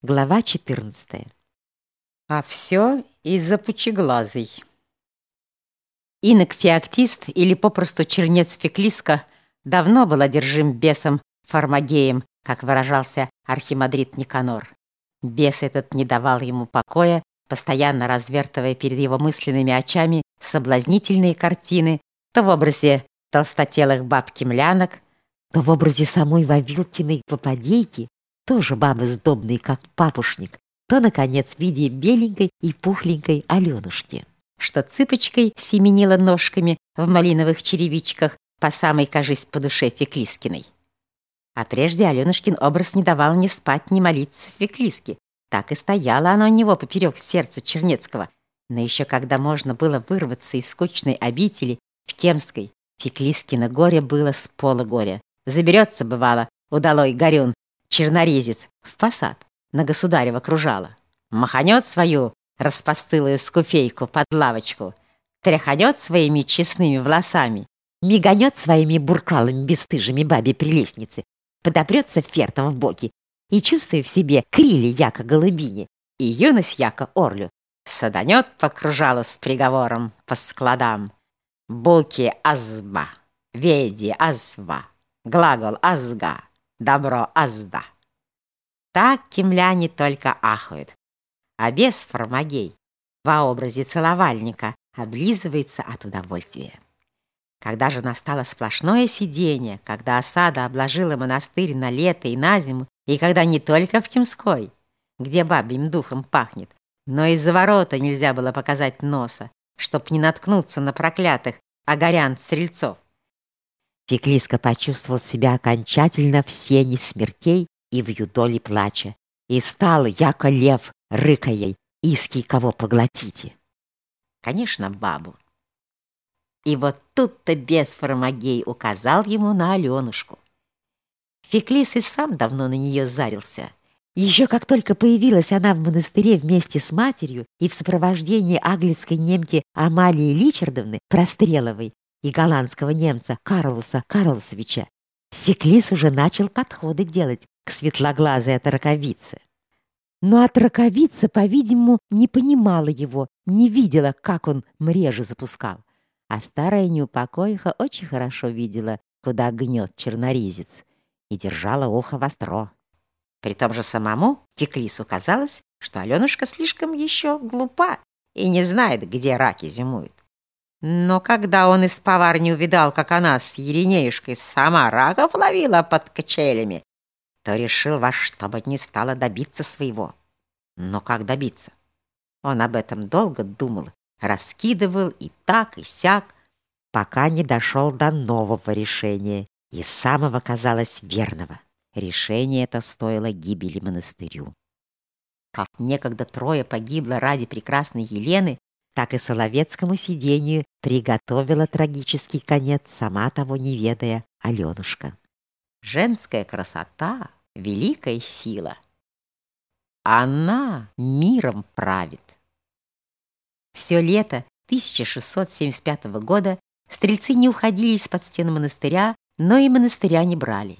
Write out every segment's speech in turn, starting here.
Глава 14. А все из-за пучеглазой. Инок Феоктист или попросту чернец Феклиска давно был одержим бесом Фармагеем, как выражался архимандрит Никанор. Бес этот не давал ему покоя, постоянно развертывая перед его мысленными очами соблазнительные картины то в образе толстотелых баб-кемлянок, то в образе самой Вавилкиной попадейки, тоже бабы сдобные, как папушник, то, наконец, в виде беленькой и пухленькой Аленушки, что цыпочкой семенила ножками в малиновых черевичках по самой, кажись, по душе Феклискиной. А прежде Аленушкин образ не давал ни спать, ни молиться Феклиске. Так и стояло оно у него поперек сердца Чернецкого. Но еще когда можно было вырваться из скучной обители в Кемской, Феклискина горе было с пола горя. Заберется, бывало, удалой горюн, чернорезец в посад на государева кружала. Маханет свою распостылую скуфейку под лавочку, тряханет своими честными волосами, миганет своими буркалами бесстыжими бабе прелестницы, подопрется фертом в боки и, чувствуя в себе крили яко голубине и юность яко орлю, саданет по кружалу с приговором по складам. Буки азба, веди азва, глагол азга, добро азда. Так кемляне только ахают. А без формагей во образе целовальника облизывается от удовольствия. Когда же настало сплошное сидение, когда осада обложила монастырь на лето и на зиму, и когда не только в Кимской, где бабьим духом пахнет, но и за ворота нельзя было показать носа, чтоб не наткнуться на проклятых огорян-стрельцов, Феклиска почувствовал себя окончательно в сене смертей и в юдоле плача, и стал, яко лев, рыкая, иски кого поглотите. Конечно, бабу. И вот тут-то бес Фармагей указал ему на Аленушку. Феклис и сам давно на нее зарился. Еще как только появилась она в монастыре вместе с матерью и в сопровождении аглицкой немки Амалии Личардовны Простреловой, и голландского немца Карлуса Карлосовича, Феклис уже начал подходы делать к светлоглазой отраковице. Но отраковица, по-видимому, не понимала его, не видела, как он мрежи запускал. А старая неупокоиха очень хорошо видела, куда гнет черноризец, и держала ухо востро. При том же самому Феклису казалось, что Аленушка слишком еще глупа и не знает, где раки зимуют. Но когда он из поварни увидал, как она с Еринеюшкой сама раков ловила под качелями, то решил во что бы ни стало добиться своего. Но как добиться? Он об этом долго думал, раскидывал и так, и сяк, пока не дошел до нового решения, и самого казалось верного. Решение это стоило гибели монастырю. Как некогда трое погибло ради прекрасной Елены, так и Соловецкому сидению приготовила трагический конец, сама того не ведая, Аленушка. Женская красота — великая сила. Она миром правит. Все лето 1675 года стрельцы не уходили из-под стен монастыря, но и монастыря не брали.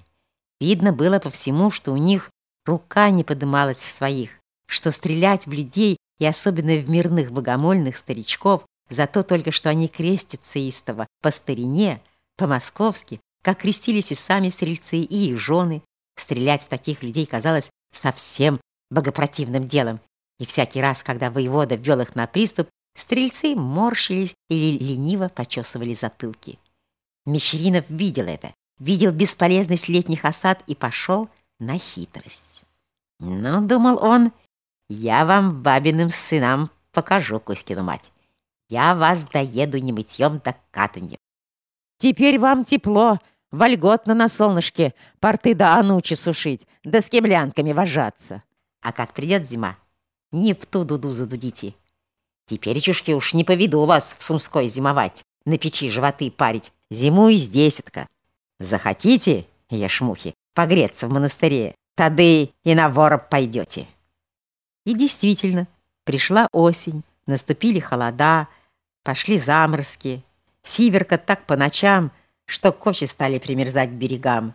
Видно было по всему, что у них рука не подымалась в своих, что стрелять в людей и особенно в мирных богомольных старичков, за то только что они крестятся истово по старине, по-московски, как крестились и сами стрельцы, и их жены. Стрелять в таких людей казалось совсем богопротивным делом, и всякий раз, когда воевода ввел их на приступ, стрельцы морщились или лениво почесывали затылки. Мещеринов видел это, видел бесполезность летних осад и пошел на хитрость. Но, думал он, я вам, бабиным сынам, покажу Кузькину мать. Я вас доеду не мытьем, так катаньем. Теперь вам тепло, вольготно на солнышке, порты да анучи сушить, да с кемлянками вожаться. А как придет зима, не в ту дуду задудите. Теперь, чушки, уж не поведу вас в Сумской зимовать, на печи животы парить, зиму и здесь отка. Захотите, я шмухи, погреться в монастыре, тады и на вороб пойдете. И действительно, пришла осень, наступили холода, пошли заморозки. Сиверка так по ночам, что кочи стали примерзать к берегам.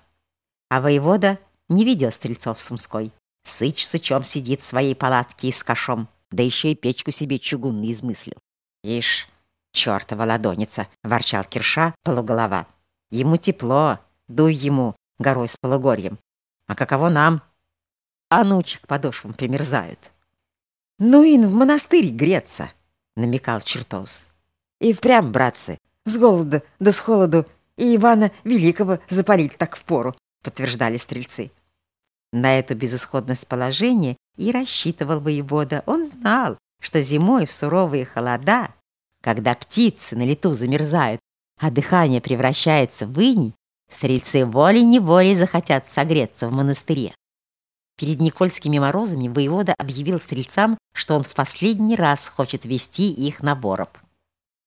А воевода не ведет стрельцов Сумской. Сыч сычом сидит в своей палатке и с кошом, да еще и печку себе чугунную измыслил. Ишь, чертова ладоница, ворчал Кирша полуголова. Ему тепло, дуй ему, горой с полугорьем. А каково нам? А нучек подошвам примерзают. Ну и в монастырь греться, намекал Чертоус. И впрямь, братцы, с голода да с холоду и Ивана Великого запалить так впору, подтверждали стрельцы. На эту безысходность положения и рассчитывал воевода. Он знал, что зимой в суровые холода, когда птицы на лету замерзают, а дыхание превращается в иней, стрельцы волей-неволей захотят согреться в монастыре. Перед Никольскими морозами воевода объявил стрельцам, что он в последний раз хочет вести их на вороб.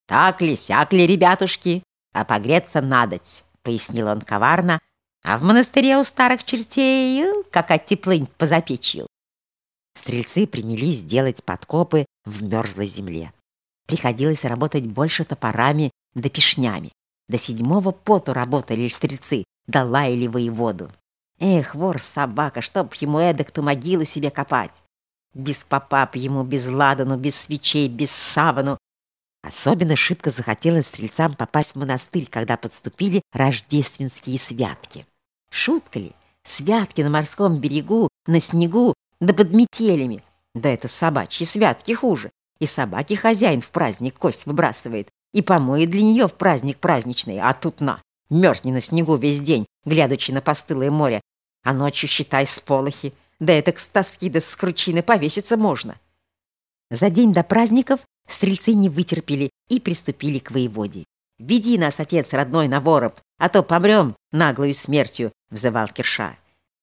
«Так ли, сяк ли, ребятушки, а погреться надоть», — пояснил он коварно, а в монастыре у старых чертей как оттеплынь по запечью. Стрельцы принялись делать подкопы в мерзлой земле. Приходилось работать больше топорами да пешнями. До седьмого поту работали стрельцы, да лаяли воеводу. Эх, вор собака, чтоб ему эдак ту могилу себе копать. Без попап ему, без ладану, без свечей, без савану. Особенно шибко захотелось стрельцам попасть в монастырь, когда подступили рождественские святки. Шутка ли? Святки на морском берегу, на снегу, да под метелями. Да это собачьи святки хуже. И собаке хозяин в праздник кость выбрасывает, и помоет для нее в праздник праздничный, а тут на, мерзни на снегу весь день, глядячи на постылое море, а ночью, считай, сполохи, да это к тоски да с кручины повеситься можно. За день до праздников стрельцы не вытерпели и приступили к воеводе. «Веди нас, отец родной, на вороб, а то помрем наглую смертью», — взывал Кирша.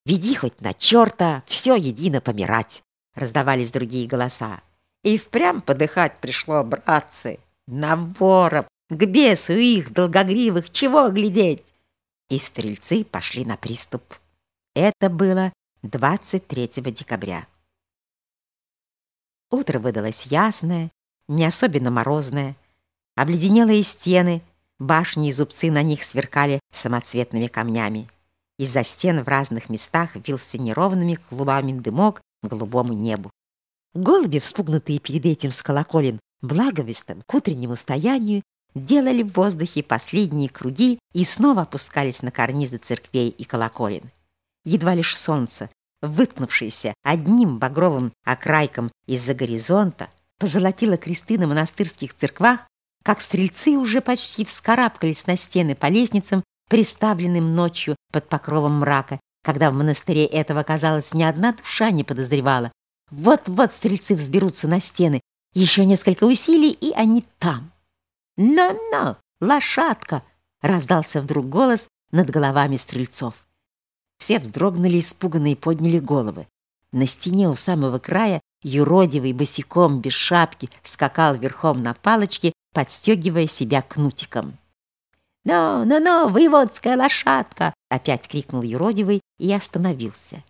«Веди хоть на черта, все едино помирать», — раздавались другие голоса. И впрямь подыхать пришло, братцы, на вороб, к бесу их долгогривых, чего глядеть? И стрельцы пошли на приступ. Это было 23 декабря. Утро выдалось ясное, не особенно морозное. Обледенелые стены, башни и зубцы на них сверкали самоцветными камнями. Из-за стен в разных местах вился неровными клубами дымок к голубому небу. Голуби, вспугнутые перед этим с колоколен, благовестом к утреннему стоянию, делали в воздухе последние круги и снова опускались на карнизы церквей и колоколен. Едва лишь солнце, выткнувшееся одним багровым окрайком из-за горизонта, позолотило кресты на монастырских церквах, как стрельцы уже почти вскарабкались на стены по лестницам, приставленным ночью под покровом мрака, когда в монастыре этого, казалось, ни одна душа не подозревала. Вот-вот стрельцы взберутся на стены, еще несколько усилий, и они там. «Но-но, лошадка!» — раздался вдруг голос над головами стрельцов. Все вздрогнули испуганно и подняли головы. На стене у самого края юродивый босиком без шапки скакал верхом на палочке, подстегивая себя кнутиком. «Ну, ну, ну, воеводская лошадка!» — опять крикнул юродивый и остановился.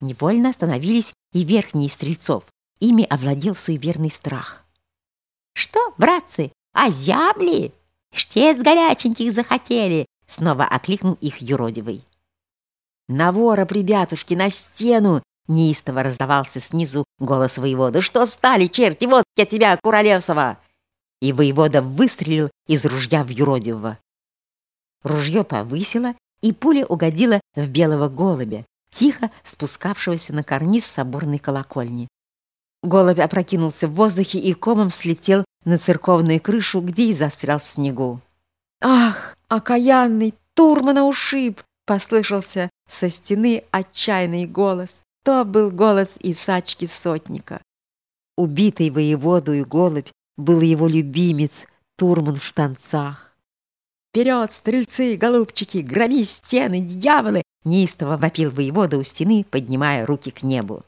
Невольно остановились и верхние стрельцов. Ими овладел суеверный страх. «Что, братцы, озябли? Штец горяченьких захотели!» — снова окликнул их юродивый. «На вора, ребятушки, на стену!» — неистово раздавался снизу голос воевода. «Что стали, черти, вот я тебя, Куролесова!» И воевода выстрелил из ружья в юродивого. Ружье повысило, и пуля угодила в белого голубя, тихо спускавшегося на карниз соборной колокольни. Голубь опрокинулся в воздухе и комом слетел на церковную крышу, где и застрял в снегу. «Ах, окаянный, Турмана ушиб!» — послышался со стены отчаянный голос. То был голос Исачки Сотника. Убитый воеводу и голубь был его любимец Турман в штанцах. «Вперед, стрельцы, голубчики, громи стены, дьяволы!» Неистово вопил воевода у стены, поднимая руки к небу.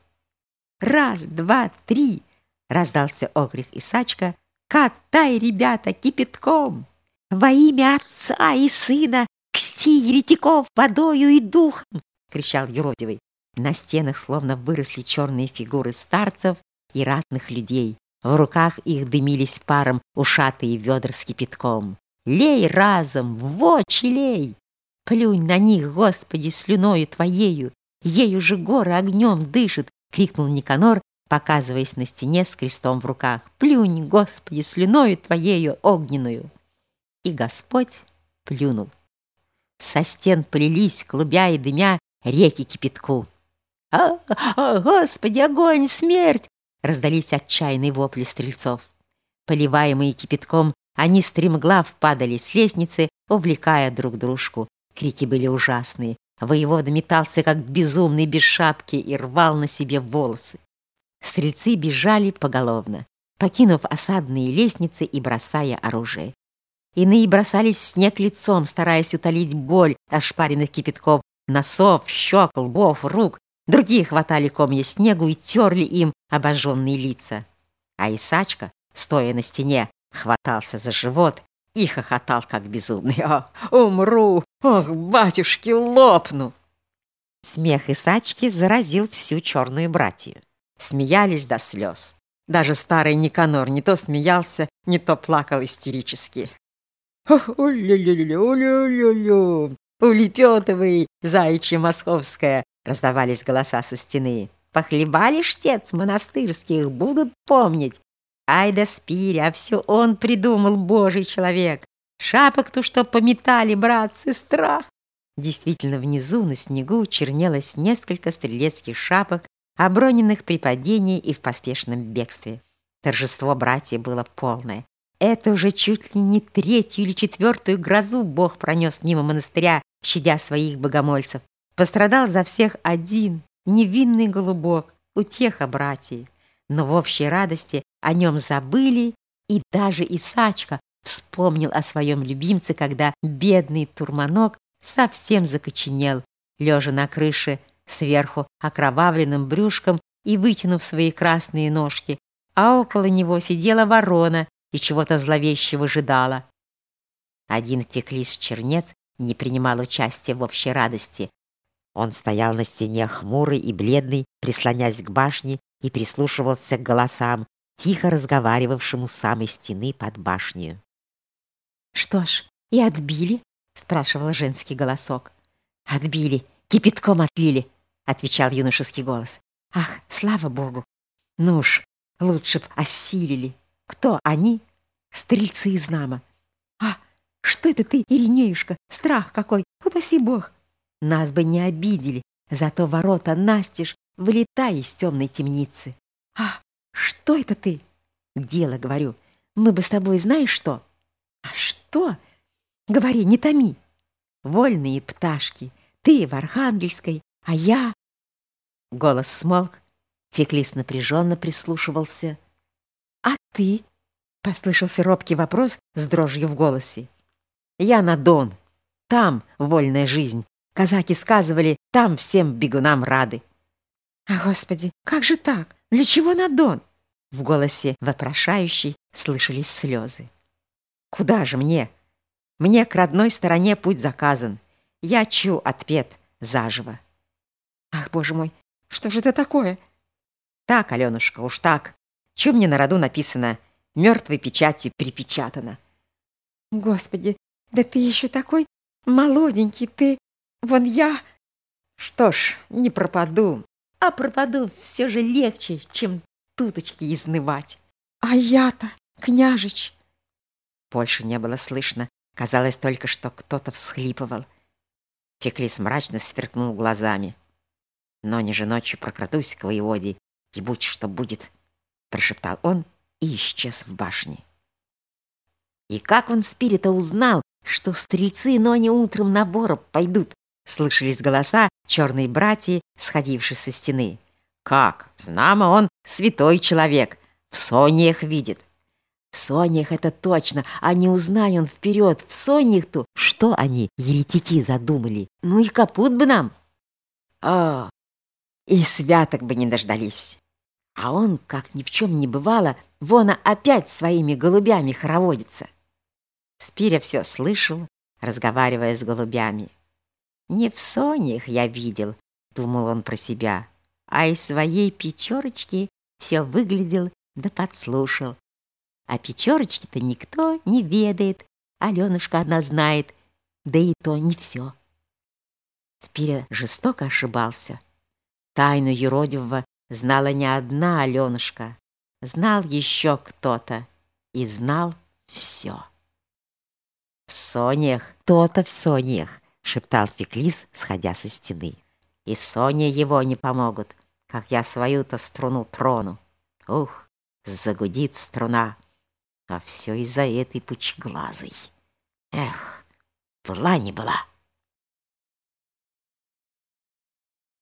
«Раз, два, три!» — раздался окрик Исачка. «Катай, ребята, кипятком! Во имя Отца и Сына ксти еретиков водою и духом!» — кричал юродивый. На стенах словно выросли черные фигуры старцев и ратных людей. В руках их дымились паром ушатые ведра с кипятком. «Лей разом, в очи лей! Плюнь на них, Господи, слюною Твоею, ею же горы огнем дышит!» — крикнул Никанор, показываясь на стене с крестом в руках. «Плюнь, Господи, слюною Твоею огненную!» И Господь плюнул. Со стен полились, клубя и дымя, реки кипятку. «А, а, Господи, огонь, смерть!» раздались отчаянные вопли стрельцов. Поливаемые кипятком, они стремглав падали с лестницы, увлекая друг дружку. Крики были ужасные. Воевода метался, как безумный, без шапки, и рвал на себе волосы. Стрельцы бежали поголовно, покинув осадные лестницы и бросая оружие. Иные бросались в снег лицом, стараясь утолить боль ошпаренных кипятков носов, щек, лбов, рук. Другие хватали комья снегу и терли им обожженные лица. А Исачка, стоя на стене, хватался за живот и хохотал, как безумный. «О, умру! Ох, батюшки, лопну!» Смех Исачки заразил всю черную братью. Смеялись до слез. Даже старый Никанор не то смеялся, не то плакал истерически. «У-лю-лю-лю-лю-лю-лю! Улепетывай, зайчья московская!» Раздавались голоса со стены. «Похлебали штец монастырских, будут помнить!» «Ай да спири, а все он придумал, божий человек! Шапок-то что пометали, братцы, страх!» Действительно, внизу на снегу чернелось несколько стрелецких шапок, оброненных при падении и в поспешном бегстве. Торжество братья было полное. Это уже чуть ли не третью или четвертую грозу Бог пронес мимо монастыря, щадя своих богомольцев. Пострадал за всех один, невинный голубок, утеха братьев. Но в общей радости о нем забыли, и даже Исачка вспомнил о своем любимце, когда бедный турманок совсем закоченел, лежа на крыше, сверху окровавленным брюшком и вытянув свои красные ножки, а около него сидела ворона и чего-то зловеще выжидала. Один феклис-чернец не принимал участия в общей радости. Он стоял на стене хмурый и бледный, прислонясь к башне и прислушивался к голосам, тихо разговаривавшему у самой стены под башней. «Что ж, и отбили?» — спрашивал женский голосок. «Отбили, кипятком отлили», — отвечал юношеский голос. «Ах, слава богу! Ну уж, лучше б осилили». Кто они? Стрельцы из нама. А, что это ты, Иринеюшка? Страх какой! Упаси бог! Нас бы не обидели, зато ворота настежь, вылетай из темной темницы. А, что это ты? Дело, говорю. Мы бы с тобой знаешь что? А что? Говори, не томи. Вольные пташки, ты в Архангельской, а я... Голос смолк, Феклис напряженно прислушивался. «А ты?» — послышался робкий вопрос с дрожью в голосе. «Я на Дон. Там вольная жизнь. Казаки сказывали, там всем бегунам рады». «А, Господи, как же так? Для чего на Дон?» В голосе вопрошающей слышались слезы. «Куда же мне? Мне к родной стороне путь заказан. Я чу отпет заживо». «Ах, боже мой, что же это такое?» «Так, Аленушка, уж так. Че мне на роду написано? Мертвой печатью припечатано. Господи, да ты еще такой молоденький, ты... Вон я... Что ж, не пропаду. А пропаду все же легче, чем туточки изнывать. А я-то, княжич... Больше не было слышно. Казалось только, что кто-то всхлипывал. Феклис мрачно сверкнул глазами. Но не же ночью прокрадусь к воеводе, и будь что будет, прошептал он и исчез в башне. И как он спирита узнал, что стрельцы, но не утром на вороб пойдут, слышались голоса черной братьи, сходившие со стены. Как? Знамо он святой человек, в сонях видит. В сонях это точно, а не узнай он вперед, в сонях-то, что они, еретики, задумали. Ну и капут бы нам. А, и святок бы не дождались. А он, как ни в чем не бывало, вон опять своими голубями хороводится. Спиря все слышал, разговаривая с голубями. «Не в сонях я видел», — думал он про себя, а из своей пятерочки все выглядел да подслушал. А пятерочки-то никто не ведает, Аленушка одна знает, да и то не все. Спиря жестоко ошибался, Тайну юродивого знала не одна Аленушка. Знал еще кто-то и знал все. «В сонях, то-то в сонях», — шептал Феклис, сходя со стены. «И Соня его не помогут, как я свою-то струну трону. Ух, загудит струна, а все из-за этой пучеглазой. Эх, была не была».